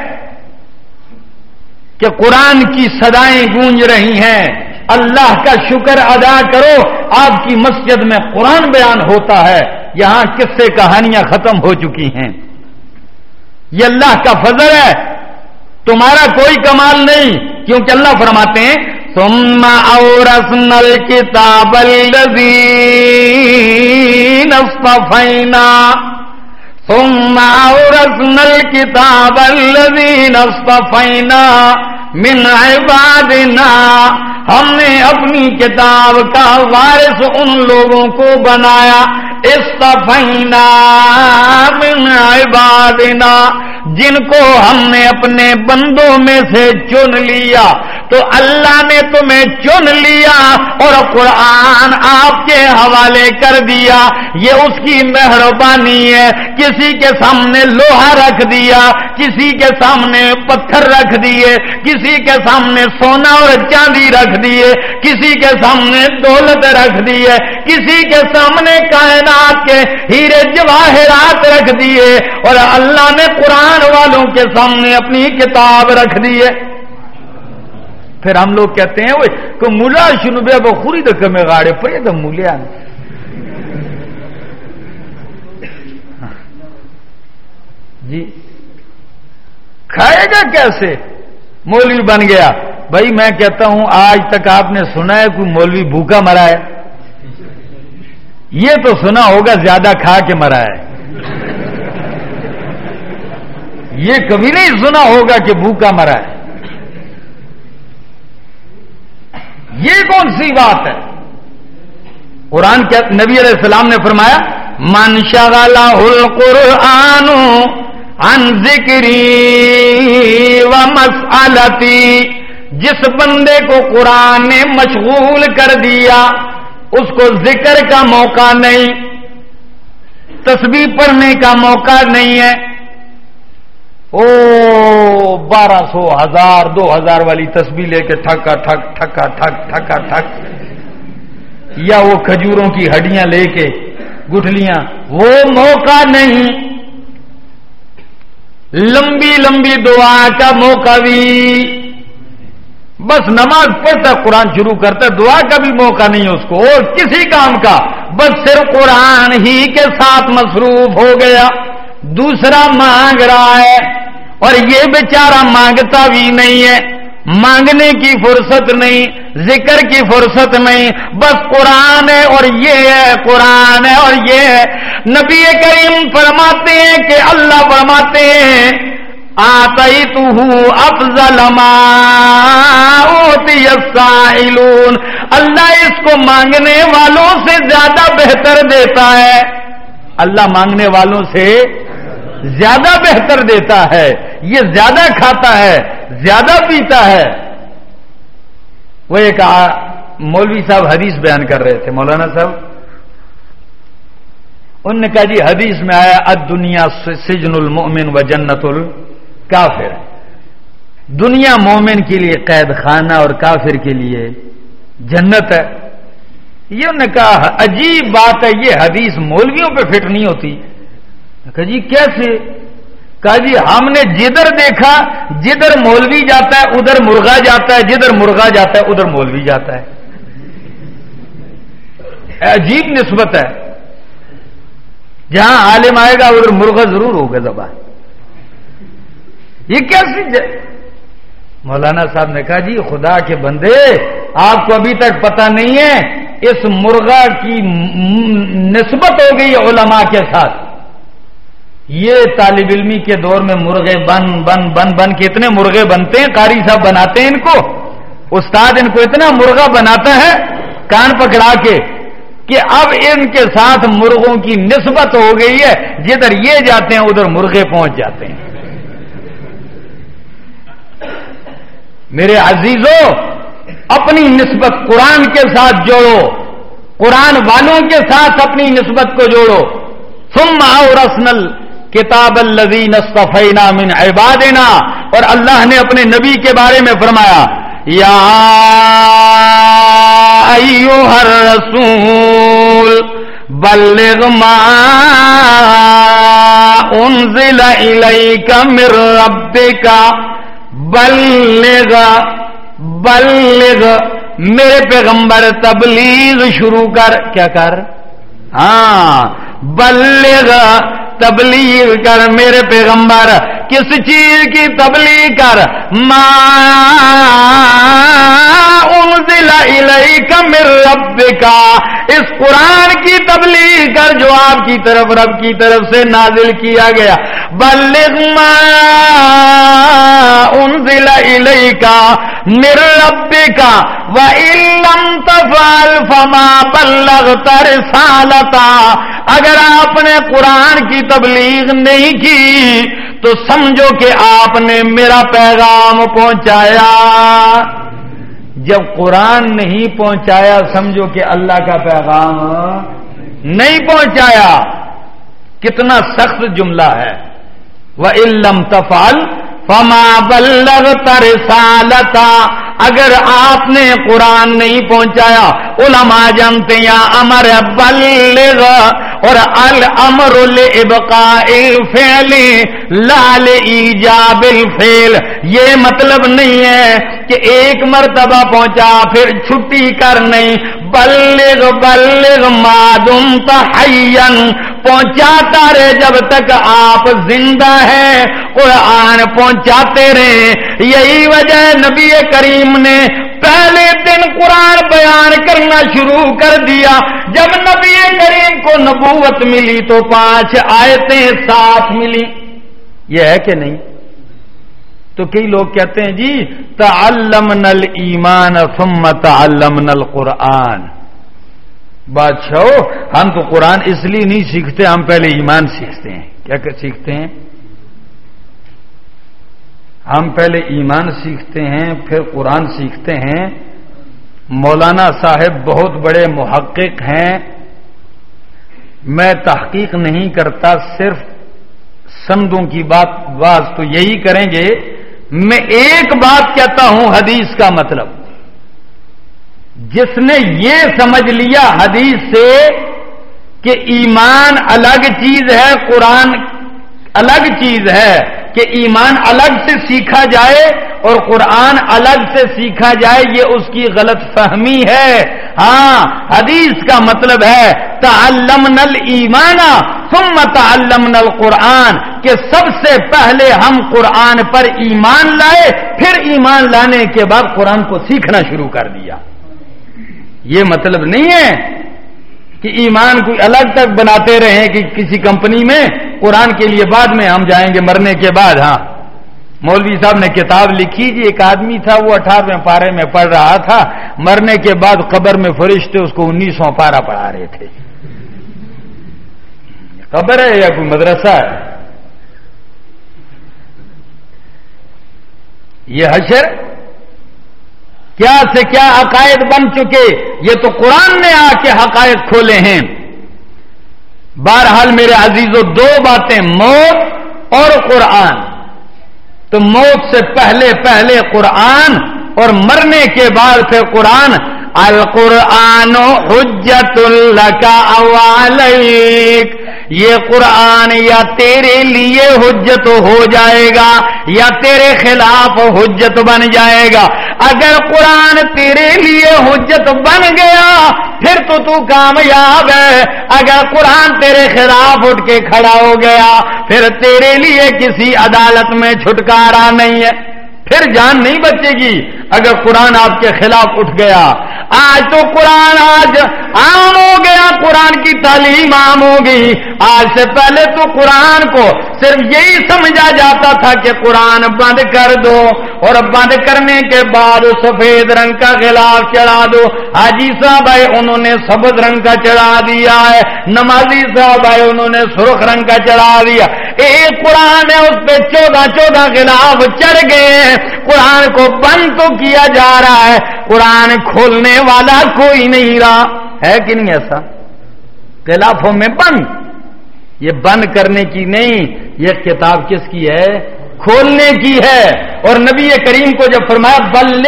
Speaker 1: کہ قرآن کی سدائیں گونج رہی ہیں۔ اللہ کا شکر ادا کرو، آپ کی مسجد میں قرآن بیان ہوتا ہے۔ یہاں کس سے کہانیاں ختم ہو چکی ہیں۔ یہ اللہ کا فضل ہے۔ تمہارا کوئی کمال نہیں، کیونکہ اللہ فرماتے ہیں تم اور نل کتاب فینا تم اور نل کتاب فینا من عبادنا۔ ہم نے اپنی کتاب کا وارث ان لوگوں کو بنایا من عبادنا، جن کو ہم نے اپنے بندوں میں سے چن لیا۔ تو اللہ نے تمہیں چن لیا اور قرآن آپ کے حوالے کر دیا۔ یہ اس کی مہربانی ہے۔ کسی کے سامنے لوہا رکھ دیا، کسی کے سامنے پتھر رکھ دیے، کسی کے سامنے سونا اور چاندی رکھ دیے، کسی کے سامنے دولت رکھ دیے، کسی کے سامنے کائنات کے ہیرے جواہرات رکھ دیے اور اللہ نے قرآن والوں کے سامنے اپنی کتاب رکھ دی ہے پھر ہم لوگ کہتے ہیں وہ کہ ملا شنبے وہ خوری تو کمے گاڑے پڑے تو مولیا جی۔ کھائے گا کیسے؟ مولوی بن گیا۔ بھائی، میں کہتا ہوں، آج تک آپ نے سنا ہے، کوئی مولوی بھوکا مرا ہے۔ یہ تو سنا ہوگا زیادہ کھا کے مرا ہے۔ یہ کبھی نہیں سنا ہوگا کہ بھوکا مرا ہے۔ یہ کون سی بات ہے؟ قرآن کے نبی علیہ السلام نے فرمایا، من شغلہ القرآن عن ذکری و مسالتی جس بندے کو قرآن نے مشغول کر دیا اس کو ذکر کا موقع نہیں تصویر پڑھنے کا موقع نہیں ہے۔ او، بارہ سو، ہزار، دو ہزار والی تصویر لے کے ٹھکا، ٹھک ٹھکا ٹھک ٹھکا، ٹھک۔ یا وہ کھجوروں کی ہڈیاں لے کے گٹھلیاں۔ وہ موقع نہیں۔ لمبی لمبی دعا کا موقع بھی۔ بس نماز پڑھتا قرآن شروع کرتا دعا کا بھی موقع نہیں اس کو۔ اور کسی کام کا بس صرف قرآن ہی کے ساتھ مصروف ہو گیا۔ دوسرا مانگ رہا ہے، اور یہ بیچارہ مانگتا بھی نہیں ہے۔ مانگنے کی فرصت نہیں، ذکر کی فرصت نہیں۔ بس قرآن ہے اور یہ ہے، قرآن ہے اور یہ ہے۔ نبی کریم فرماتے ہیں کہ اللہ فرماتے ہیں آئی تو افضل السائلون۔ اللہ اس کو مانگنے والوں سے زیادہ بہتر دیتا ہے۔ اللہ مانگنے والوں سے زیادہ بہتر دیتا ہے۔ یہ زیادہ کھاتا ہے، زیادہ پیتا ہے۔ وہ ایک مولوی صاحب حدیث بیان کر رہے تھے، مولانا صاحب۔ ان نے کہا جی حدیث میں آیا اد دنیا سجن المومن و جنت الکافر دنیا مومن کے لیے قید خانہ اور کافر کے لیے جنت ہے۔ یہ انہوں نے کہا عجیب بات ہے، یہ حدیث مولویوں پہ فٹ نہیں ہوتی۔ کہا جی کیسے؟ کہا جی ہم نے جدھر دیکھا، جدھر مولوی جاتا ہے، ادھر مرغا جاتا ہے، جدھر مرغا جاتا ہے، ادھر مولوی جاتا ہے۔ عجیب نسبت ہے۔ جہاں عالم آئے گا، ادھر مرغا ضرور ہوگا زبان۔ یہ کیسی مولانا صاحب نے کہا جی خدا کے بندے، آپ کو ابھی تک پتا نہیں ہے، اس مرغا کی نسبت ہو گئی علماء کے ساتھ۔ یہ طالب علمی کے دور میں مرغے بن بن بن بن کے اتنے مرغے بنتے ہیں، قاری صاحب بناتے ہیں ان کو۔ استاد ان کو اتنا مرغا بناتا ہے، کان پکڑا کے، کہ اب ان کے ساتھ مرغوں کی نسبت ہو گئی ہے، جدھر یہ جاتے ہیں، ادھر مرغے پہنچ جاتے ہیں۔ میرے عزیزوں، اپنی نسبت قرآن کے ساتھ جوڑو، قرآن والوں کے ساتھ اپنی نسبت کو جوڑو۔ ثم آؤ رسنل کتاب الزین صفینا من عبادنا، اور اللہ نے اپنے نبی کے بارے میں فرمایا، یا ہر رسول بلغ ما انزل الیک من ربک۔ بلغ بلغ، میرے پیغمبر تبلیغ شروع کر، کیا کر؟ ہاں بلغ، تبلیغ کر میرے پیغمبر، کس چیز کی تبلیغ کر؟ انزل الیک من ربکا اس قرآن کی تبلیغ کر جو آپ کی طرف، رب کی طرف سے نازل کیا گیا۔ بلغ ما انزل الیک من ربکا وَإِن لَمْ تَفْعَلْ فَمَا بَلَّغْتَ رِسَالَتَا اگر آپ نے قرآن کی تبلیغ نہیں کی تو سمجھو کہ آپ نے میرا پیغام پہنچایا۔ جب قرآن نہیں پہنچایا، سمجھو کہ اللہ کا پیغام نہیں پہنچایا۔ کتنا سخت جملہ ہے۔ وہ علم تفال فما بلغت رسالتا اگر آپ نے قرآن نہیں پہنچایا، علماء جانتے یا امر بلغ اور المر البقاء الفعل، لال ایجاب الفعل، یہ مطلب نہیں ہے کہ ایک مرتبہ پہنچا، پھر چھٹی کر نہیں۔ بلغ بلغ مادم تحین پہنچاتا رہے جب تک آپ زندہ ہیں۔ قرآن پہنچاتے رہے۔ یہی وجہ نبی کریم نے پہلے دن قرآن بیان کرنا شروع کر دیا۔ جب نبی کریم کو نبوت ملی تو پانچ آیتیں ساتھ ملی۔ یہ ہے کہ نہیں؟ تو کئی لوگ کہتے ہیں جی تعلم نل ایمان ثم تعلم نل قرآن بادشاہ ہم تو قرآن اس لیے نہیں سیکھتے، ہم پہلے ایمان سیکھتے ہیں۔ کیا سیکھتے ہیں؟ ہم پہلے ایمان سیکھتے ہیں، پھر قرآن سیکھتے ہیں۔ مولانا صاحب بہت بڑے محقق ہیں۔ میں تحقیق نہیں کرتا، صرف سندوں کی بات باز تو یہی کریں گے۔ میں ایک بات کہتا ہوں، حدیث کا مطلب۔ جس نے یہ سمجھ لیا حدیث سے کہ ایمان الگ چیز ہے، قرآن الگ چیز ہے۔ کہ ایمان الگ سے سیکھا جائے اور قرآن الگ سے سیکھا جائے، یہ اس کی غلط فہمی ہے۔ ہاں حدیث کا مطلب ہے تعلم نل ایمانا ثم تعلم نل قرآن کہ سب سے پہلے ہم قرآن پر ایمان لائے، پھر ایمان لانے کے بعد قرآن کو سیکھنا شروع کر دیا۔ یہ مطلب نہیں ہے کہ ایمان کوئی الگ تک بناتے رہے کہ کسی کمپنی میں، قرآن کے لیے بعد میں ہم جائیں گے مرنے کے بعد ہاں۔ مولوی صاحب نے کتاب لکھی جی ایک آدمی تھا، وہ اٹھارہویں پارے میں پڑھ رہا تھا۔ مرنے کے بعد قبر میں فرشتے اس کو انیسواں پارا پڑھا رہے تھے۔ قبر ہے یا کوئی مدرسہ ہے؟ یہ حشر کیا سے کیا عقائد بن چکے یہ تو قرآن نے آ کے حقائق کھولے ہیں۔ بہرحال میرے عزیزوں دو باتیں موت اور قرآن۔ تو موت سے پہلے پہلے قرآن اور مرنے کے بعد پھر قرآن القرآن حجت اللہ کا یہ قرآن یا تیرے لیے حجت ہو جائے گا یا تیرے خلاف حجت بن جائے گا۔ اگر قرآن تیرے لیے حجت بن گیا، پھر تو تو کامیاب ہے۔ اگر قرآن تیرے خلاف اٹھ کے کھڑا ہو گیا، پھر تیرے لیے کسی عدالت میں چھٹکارا نہیں ہے۔ پھر جان نہیں بچے گی۔ اگر قرآن آپ کے خلاف اٹھ گیا، آج تو قرآن آج عام ہو گیا، قرآن کی تعلیم عام ہو گئی آج سے پہلے تو قرآن کو صرف یہی سمجھا جاتا تھا کہ قرآن بند کر دو اور بند کرنے کے بعد سفید رنگ کا خلاف چڑھا دو۔ حاجی صاحب آئے، انہوں نے سبز رنگ کا چڑھا دیا ہے۔ نمازی صاحب آئے، انہوں نے سرخ رنگ کا چڑھا دیا۔ ایک قرآن ہے، اس پہ چودہ چودہ خلاف چڑھ گئے۔ ہیں قرآن کو بند تو کیا جا رہا ہے؟ قرآن کھولنے والا کوئی نہیں رہا۔ ہے کہ نہیں ایسا؟ خلافوں میں بند۔ یہ بند کرنے کی نہیں، یہ کتاب کس کی ہے؟ کھولنے کی ہے۔ اور نبی کریم کو جب فرمایا بل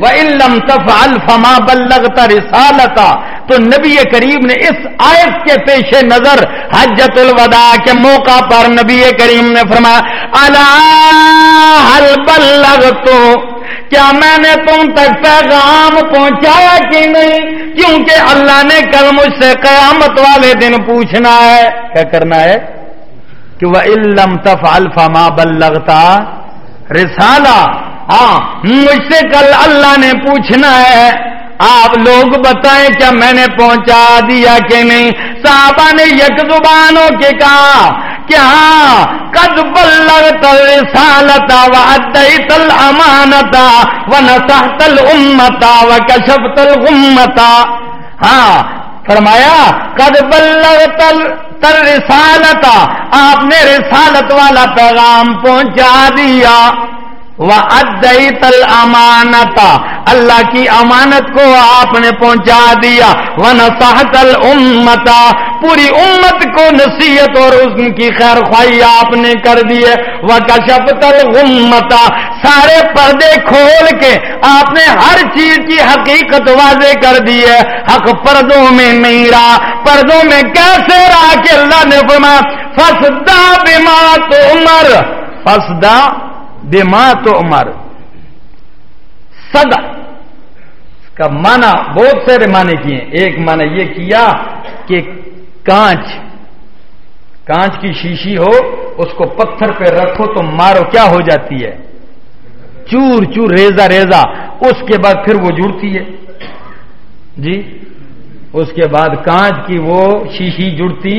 Speaker 1: و علم تف الفما بلغتا رسالتا تو نبی کریم نے اس آیت کے پیش نظر حجت الوداع کے موقع پر نبی کریم نے فرمایا اللہ بلغ تو کیا میں نے تم تک پیغام پہنچایا کہ نہیں؟ کیونکہ اللہ نے کل مجھ سے قیامت والے دن پوچھنا ہے۔ کیا کرنا ہے؟ کہ وہ علم تف الفما بلغتا۔ رسالہ۔ ہاں مجھ سے کل اللہ نے پوچھنا ہے۔ آپ لوگ بتائیں کیا میں نے پہنچا دیا کہ نہیں؟ صحابہ نے یک زبانوں کے کہا کہ ہاں کد بلغ تل و ادئی تل امانتا و نسا تل امتا و کشف تل امتا ہاں فرمایا کد بلغ تل تل رسالتا آپ نے رسالت والا پیغام پہنچا دیا۔ وہ ادئی تل امانتا اللہ کی امانت کو آپ نے پہنچا دیا۔ ون سہتل امتا پوری امت کو نصیحت اور اس کی خیر خواہی آپ نے کر دی ہے۔ وہ کشپ تل امتا سارے پردے کھول کے آپ نے ہر چیز کی حقیقت واضح کر دی ہے۔ حق پردوں میں نہیں رہا پردوں میں کیسے رہا کہ اللہ نے فرمایا فسدا بیما تو عمر فسدا بیما تو عمر. سدا کا معنی بہت سارے معنی کیے ایک معنی یہ کیا کہ کانچ. کانچ کی شیشی ہو، اس کو پتھر پہ رکھو تو مارو، کیا ہو جاتی ہے؟ چور چور ریزا ریزا اس کے بعد پھر وہ جڑتی ہے. جی؟ اس کے بعد کانچ کی وہ شیشی جڑتی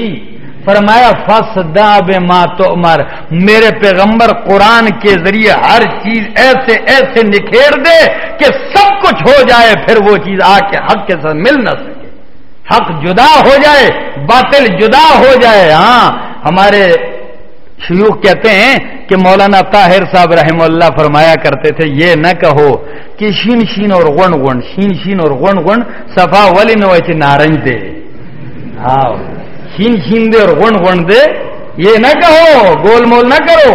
Speaker 1: فرمایا فس دا بے ماں تو مر میرے پیغمبر قرآن کے ذریعے ہر چیز ایسے ایسے نکھیر دے کہ سب کچھ ہو جائے، پھر وہ چیز آ کے حق کے ساتھ مل نہ سکے۔ حق جدا ہو جائے، باطل جدا ہو جائے۔ ہاں ہمارے شیوخ کہتے ہیں کہ مولانا طاہر صاحب رحم اللہ فرمایا کرتے تھے، یہ نہ کہو کہ شین شین اور گن گن شین شین اور گن گن سفا ولی نو نارنج دے۔ ہاں۔ شین شین دے اور گن گن دے یہ نہ کہو گول مول نہ کرو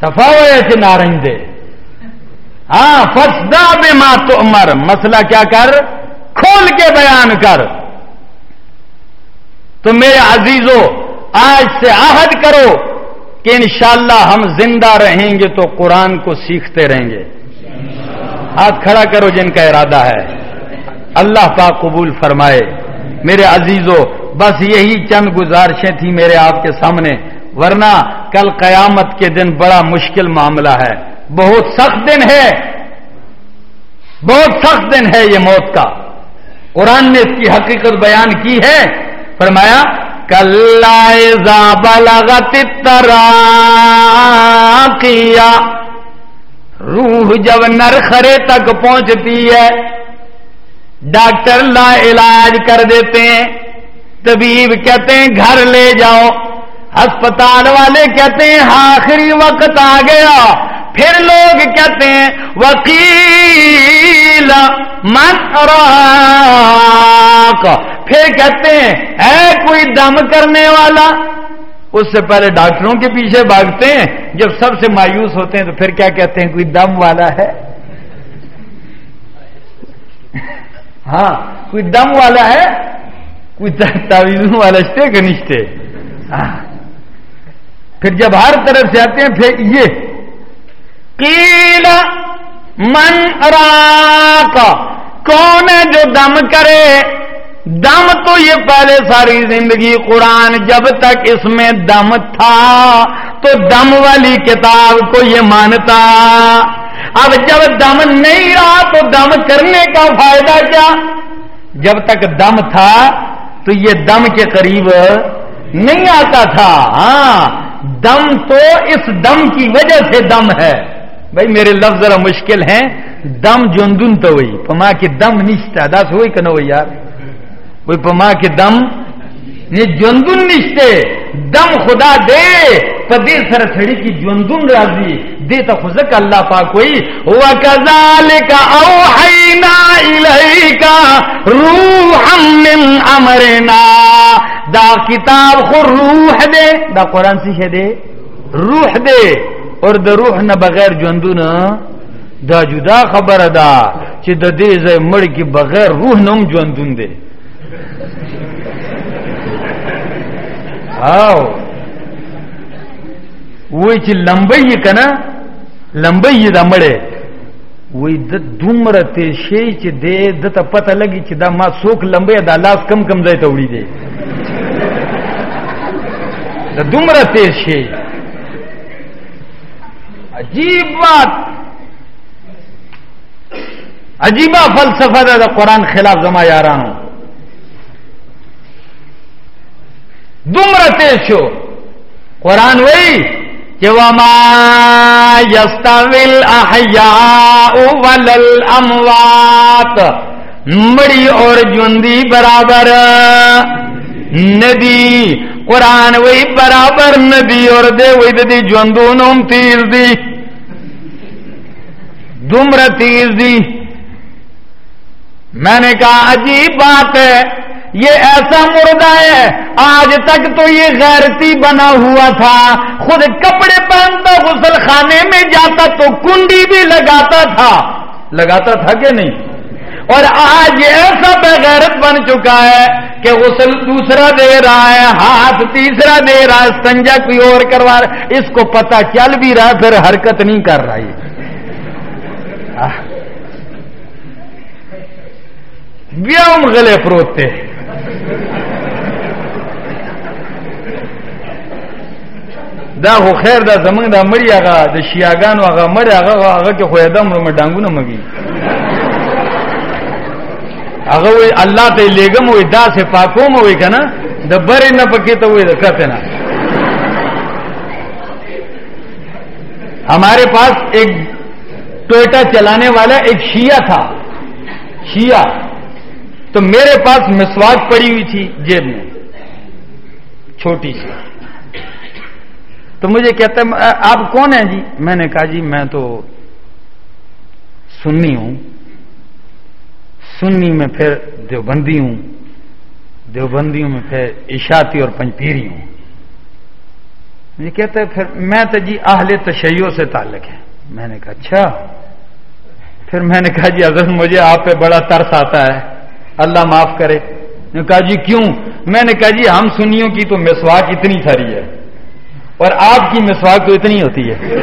Speaker 1: سفا وے نارنج دے ہاں فسدا بے ماں تو امر مسئلہ کیا کر کھول کے بیان کر। تو میرے عزیزوں آج سے عہد کرو کہ انشاءاللہ ہم زندہ رہیں گے تو قرآن کو سیکھتے رہیں گے۔ ہاتھ کھڑا کرو جن کا ارادہ ہے۔ اللہ پاک قبول فرمائے۔ میرے عزیزوں بس یہی چند گزارشیں تھیں میرے آپ کے سامنے، ورنہ کل قیامت کے دن بڑا مشکل معاملہ ہے۔ بہت سخت دن ہے۔ بہت سخت دن ہے یہ موت کا۔ قرآن نے اس کی حقیقت بیان کی ہے۔ فرمایا، کلا بلغت کیا روح جب نرخرے تک پہنچتی ہے، ڈاکٹر لا علاج کر دیتے ہیں۔ طبیب کہتے ہیں گھر لے جاؤ۔ ہسپتال والے کہتے ہیں آخری وقت آ گیا۔ پھر لوگ کہتے ہیں وکیل من پھر کہتے ہیں، اے کوئی دم کرنے والا۔ اس سے پہلے ڈاکٹروں کے پیچھے بھاگتے ہیں۔ جب سب سے مایوس ہوتے ہیں تو پھر کیا کہتے ہیں، کوئی دم والا ہے؟ ہاں کوئی دم والا ہے؟ کوئی تعویذوں والا اسٹے گنشتے ہاں پھر جب ہر طرف سے آتے ہیں، پھر یہ کیل من کا کون ہے جو دم کرے؟ دم تو یہ پہلے ساری زندگی قرآن جب تک اس میں دم تھا، تو دم والی کتاب کو یہ مانتا۔ اب جب دم نہیں رہا، تو دم کرنے کا فائدہ کیا؟ جب تک دم تھا تو یہ دم کے قریب نہیں آتا تھا۔ ہاں دم تو اس دم کی وجہ سے دم ہے۔ بھائی، میرے لفظ ذرا مشکل ہیں۔ دم جندن تو وہی۔ پما کے دم نشتا داس ہوئی کہ نہ ہوئی یار؟ وہ پما کے دم جندن نشتے دم خدا دے۔ پدے سر چھڑی کی جندن راضی دے تو خزک اللہ پاک کوئی وہ کزال کا او کا روح من امرنا دا کتاب خو روح دے. دا قرآن سی دے؟ روح دے. اور د روح نه بغیر ژوندون، دا جدا خبره ده چې د دې ځای مړ کی بغیر روح نوم ژوندون دی او وای چې لمبې کنه؟ لمبې دا مړې وای د دومره ته شي چې دې د ته پته لګي چې دا ما څوک لمبې دا لاس کم کم ځای ته وړي دي د دومره ته شي عجیب بات. عجیبہ فلسفہ دا دا قرآن خلاف زما یاران دمر تیز شو. قرآن وئی کہ وما یستویل احیاء ولل اموات مڑی اور جوندی برابر ندی قرآن وہی برابر ندی اور دے وہی دی جوندون تیز دی دمر تیز دی میں نے کہا عجیب بات ہے یہ ایسا مردہ ہے، آج تک تو یہ غیرتی بنا ہوا تھا۔ خود کپڑے پہنتا غسل خانے میں جاتا تو کنڈی بھی لگاتا تھا۔ لگاتا تھا کہ نہیں؟ اور آج یہ ایسا بغیرت بن چکا ہے کہ غسل دوسرا دے رہا ہے، ہاتھ تیسرا دے رہا ہے، سنجا کوئی اور کروا رہا ہے۔ اس کو پتا چل بھی رہا، پھر حرکت نہیں کر رہا ہے گلے پروتے دا خو خیر دا زمنګ دا مړی هغه، د شیاګانو هغه مړی هغه هغه کې خو ادم نو ډنګونه مګي هغه وی الله ته لګم وی دا سے پاکوم وی کنه د بری نه پکې ته وی د کته نه. ہمارے پاس ایک ٹوئٹا چلانے والا ایک شیعہ تھا، شیعہ تو میرے پاس مسواک پڑی ہوئی تھی جیب میں، چھوٹی سی۔ تو مجھے کہتا ہے آپ کون ہیں جی؟ میں نے کہا جی میں تو سنی ہوں۔ سنی میں پھر دیوبندی ہوں۔ دیوبندیوں میں پھر اشاتی اور پنجپیری ہوں۔ مجھے کہتا ہے، پھر میں تو جی اہل تشیعوں سے تعلق ہے۔ میں نے کہا اچھا۔ پھر میں نے کہا جی حضرت، مجھے آپ پہ بڑا ترس آتا ہے۔ اللہ معاف کرے۔ نے کہا جی کیوں؟ میں نے کہا جی ہم سنیوں کی تو مسواک اتنی ساری ہے اور آپ کی مسواک تو اتنی ہوتی ہے۔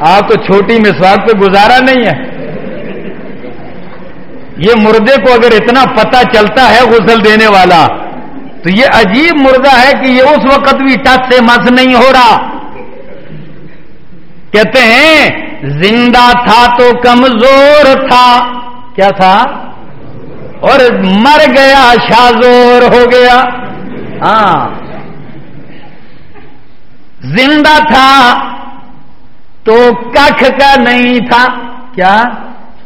Speaker 1: آپ تو چھوٹی مسواک پہ گزارا نہیں ہے۔ یہ مردے کو اگر اتنا پتا چلتا ہے غسل دینے والا، تو یہ عجیب مردہ ہے کہ یہ اس وقت بھی ٹچ سے مس نہیں ہو رہا۔ کہتے ہیں، زندہ تھا تو کمزور تھا کیا تھا؟ اور مر گیا، شازور ہو گیا۔ ہاں۔ زندہ تھا تو ککھ کا نہیں تھا۔ کیا؟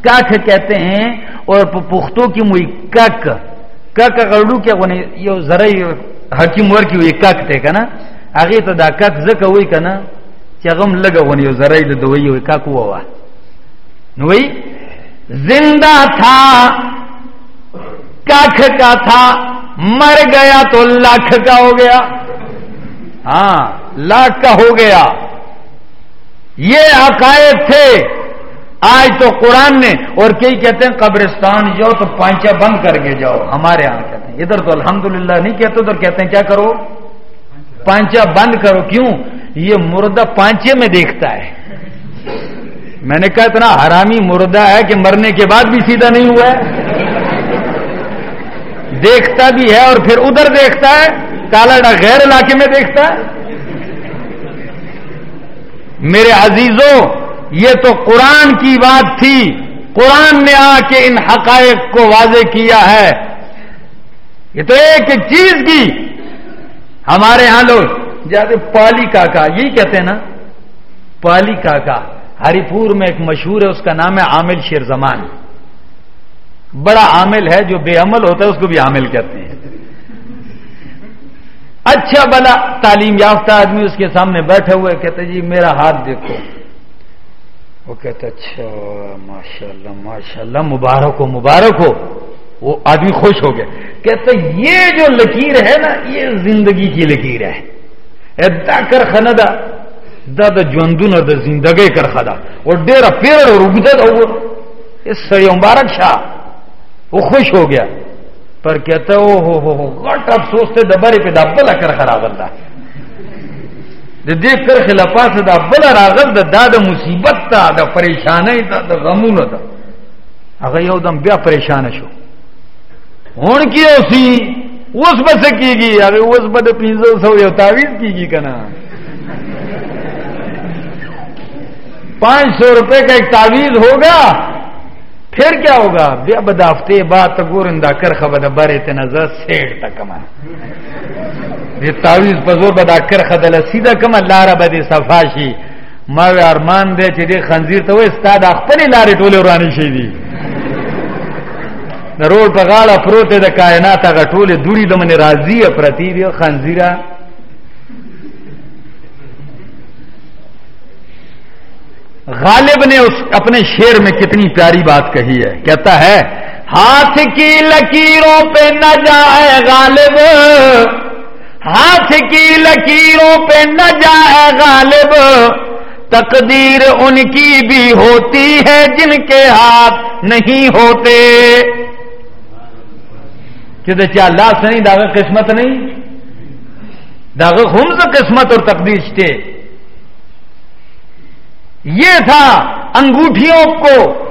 Speaker 1: ککھ کہتے ہیں، اور پختوں کی موئی کک کک اگر کیا یہ ذرا حکیم ور کی ہوئی کک تھے کا نا آگے تو دا کک زک ہوئی کا کیا غم لگا ہونی ذرا دوئی ہوئی کک ہوا۔ وہی زندہ تھا ککھ کا تھا، مر گیا تو لاکھ کا ہو گیا۔ ہاں لاکھ کا ہو گیا۔ یہ عقائد تھے۔ آج تو قرآن نے، اور کئی کہتے ہیں، قبرستان جاؤ تو پانچا بند کر کے جاؤ۔ ہمارے یہاں کہتے ہیں۔ ادھر تو الحمدللہ نہیں کہتے، ادھر کہتے ہیں، کیا کرو؟ پانچا بند کرو۔ کیوں؟ یہ مردہ پانچے میں دیکھتا ہے۔ میں نے کہا اتنا حرامی مردہ ہے کہ مرنے کے بعد بھی سیدھا نہیں ہوا ہے۔ دیکھتا بھی ہے اور پھر ادھر دیکھتا ہے، کالا غیر علاقے میں دیکھتا ہے۔ میرے عزیزوں، یہ تو قرآن کی بات تھی۔ قرآن نے آ کے ان حقائق کو واضح کیا ہے۔ یہ تو ایک ایک چیز کی ہمارے ہاں لوگ، جیسے پالی کاکا، یہی کہتے ہیں نا، پالی کاکا۔ ہری پور میں ایک مشہور ہے، اس کا نام ہے عامل شیر زمان۔ بڑا عامل ہے، جو بے عمل ہوتا ہے، اس کو بھی عامل کہتے ہیں۔ اچھا بلا تعلیم یافتہ آدمی اس کے سامنے بیٹھے ہوئے، کہتے جی میرا ہاتھ دیکھو۔ وہ کہتے اچھا ماشاء اللہ ماشاء اللہ مبارک ہو مبارک ہو۔ وہ آدمی خوش ہو گیا۔ کہتے یہ جو لکیر ہے نا، یہ زندگی کی لکیر ہے۔ ادا کر خندا دا دا جوندون دا زندگی کر خدا وہ ڈیرا پیڑ اور. اگدت اس سے مبارک شاہ وہ خوش ہو گیا. پر کہتا او ہو ہو ہو گٹ افسوس تے دبرے پہ دا بلا کر خراب اللہ د دې کر خلافا سے دا بلا راغل د دا د مصیبت تا د پریشانای تا د غمونو تا هغه یو دم بیا پریشان شو. ہون کی اوسی اوس بس کیږي؟ هغه اوس بد 500 یو تعویذ کیږي کنه پانچ سو روپے کا ایک تعویذ ہوگا، پھر کیا ہوگا؟ بیا بدافتے بات گورندا کر خبر برے نظر سیڑ تک یہ تعویز پزور بدا کر خدل، سیدھا کما لارا بدی صفاشی۔ ما ارمان دے چې دې خنزیر ته وې استاد خپل لارې ټوله ورانی شي دي د روډ په غاړه پروت د کائنات هغه ټوله دوری د من راضی پرتی دی خنزیره غالب نے اس اپنے شیر میں کتنی پیاری بات کہی ہے۔ کہتا ہے، ہاتھ کی لکیروں پہ نہ جائے غالب۔ ہاتھ کی لکیروں پہ نہ جائے غالب۔ تقدیر ان کی بھی ہوتی ہے جن کے ہاتھ نہیں ہوتے۔ کہتے اللہ سے نہیں داغ قسمت نہیں؟ داغ خون سے قسمت اور تقدیر تھے یہ تھا انگوٹھیوں کو۔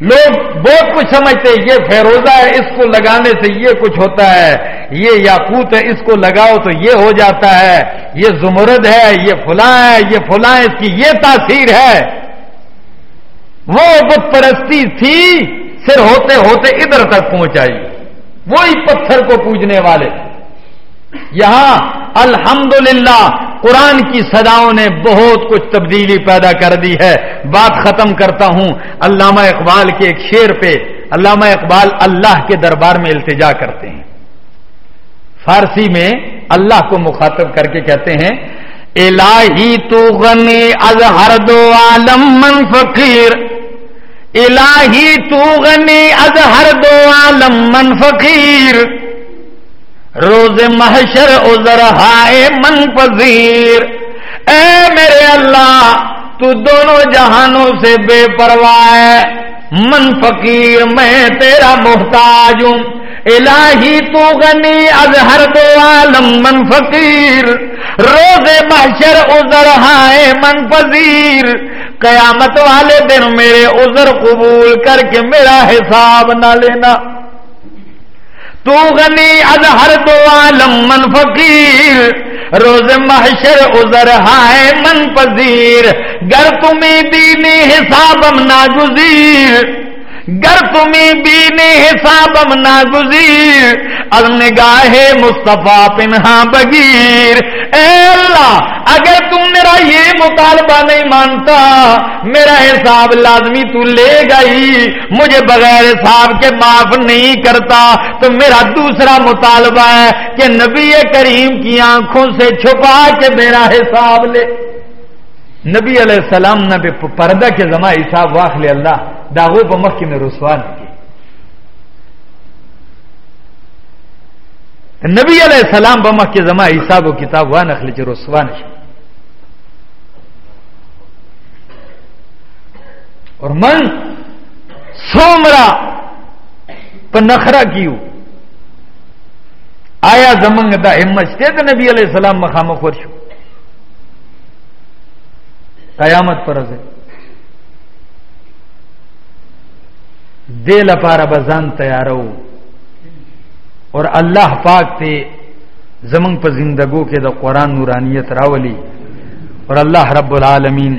Speaker 1: لوگ بہت کچھ سمجھتے یہ فیروزہ ہے، اس کو لگانے سے یہ کچھ ہوتا ہے، یہ یاقوت ہے، اس کو لگاؤ تو یہ ہو جاتا ہے۔ یہ زمرد ہے، یہ فلاں ہے، یہ فلاں اس کی یہ تاثیر ہے۔ وہ بت پرستی تھی، سر ہوتے ہوتے ادھر تک پہنچائی وہی پتھر کو پوجنے والے۔ یہاں الحمدللہ قرآن کی سداؤں نے بہت کچھ تبدیلی پیدا کر دی ہے۔ بات ختم کرتا ہوں۔ علامہ اقبال کے ایک شیر پہ علامہ اقبال اللہ کے دربار میں التجا کرتے ہیں۔ فارسی میں اللہ کو مخاطب کر کے کہتے ہیں، الہی تو غنی از ہر دو عالم من فقیر۔ الہی تو غنی از ہر دو عالم من فقیر۔ روز محشر ازر ہائے من پذیر۔ اے میرے اللہ، تو دونوں جہانوں سے بے پرواہ ہے۔ من فقیر، میں تیرا محتاج ہوں۔ الہی، تو غنی از ہر دو عالم۔ من فقیر، روز محشر ازر ہائے من پذیر۔ قیامت والے دن میرے عذر قبول کر کے میرا حساب نہ لینا۔ تو غنی از ہر دو عالم من فقیر۔ روز محشر ازر ہائے من پذیر۔ گر تمہیں دینی حسابم ناگزیر۔ گر تمہیں بینی حسابم ناگزیر از نگاہ مصطفیٰ پنہا بگیر اے اللہ، اگر تم میرا یہ مطالبہ نہیں مانتا، میرا حساب لازمی تو لے گئی۔ مجھے بغیر حساب کے معاف نہیں کرتا۔ تو میرا دوسرا مطالبہ ہے کہ نبی کریم کی آنکھوں سے چھپا کے میرا حساب لے۔ نبی علیہ السلام نبی پردہ کے زماں حساب واخ لے اللہ داغو بمخ کی میں رسوان کی نبی علیہ السلام بمخ کے زماں حساب و کتاب وان اخلی چ رسوان شي اور من سومرا په نخرا کیو۔ آیا زمنګ دا همت شته نبی علیہ السلام مخامخ ورشو قیامت پر ازه دے لپاره بزان تیارو اور الله پاک ته زمنګ په زندګو کې د قران نورانیت راولي اور الله رب العالمین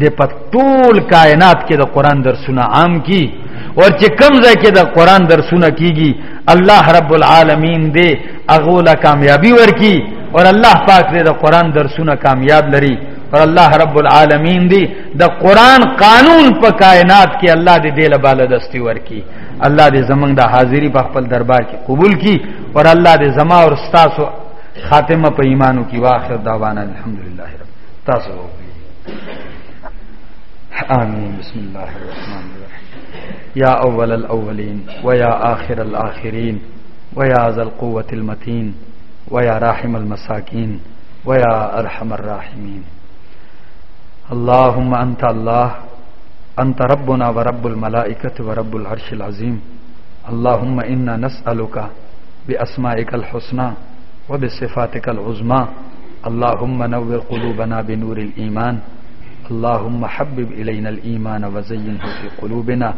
Speaker 1: دې په ټول کائنات کې د قران درسونه عام کی۔ اور چې کم ځای کې د قران درسونه کیږي الله رب العالمین دې اغولا کامیابی ورکی اور الله پاک دې د قران درسونه کامیاب لري اور اللہ رب العالمین دی د قرآن قانون په کائنات کې الله دې دل بالا دستی ورکی الله دې زمنګ د حاضری په خپل دربار کې قبول کی اور الله دې زما اور استاسو خاتمه په ایمانو کې واخر دعوانا الحمدللہ رب. تاسو آمین. بسم اللہ الرحمن الرحیم. یا اول الاولین و یا آخر الاخرین و یا ذا القوة المتین و یا راحم المساکین و یا ارحم الراحمین. اللهم انت الله انت ربنا ورب الملائكه ورب العرش العظيم اللهم انا نسالك باسمائك الحسنى وبصفاتك العظمى اللهم نور قلوبنا بنور الايمان اللهم حبب الينا الايمان وزينه في قلوبنا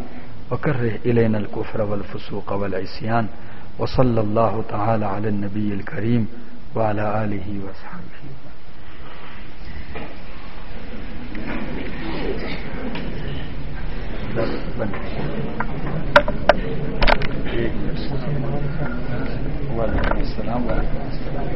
Speaker 1: وكره الينا الكفر والفسوق والعصيان وصلى الله تعالى على النبي الكريم وعلى اله وصحبه وعلیکم السلام وعلیکم السلام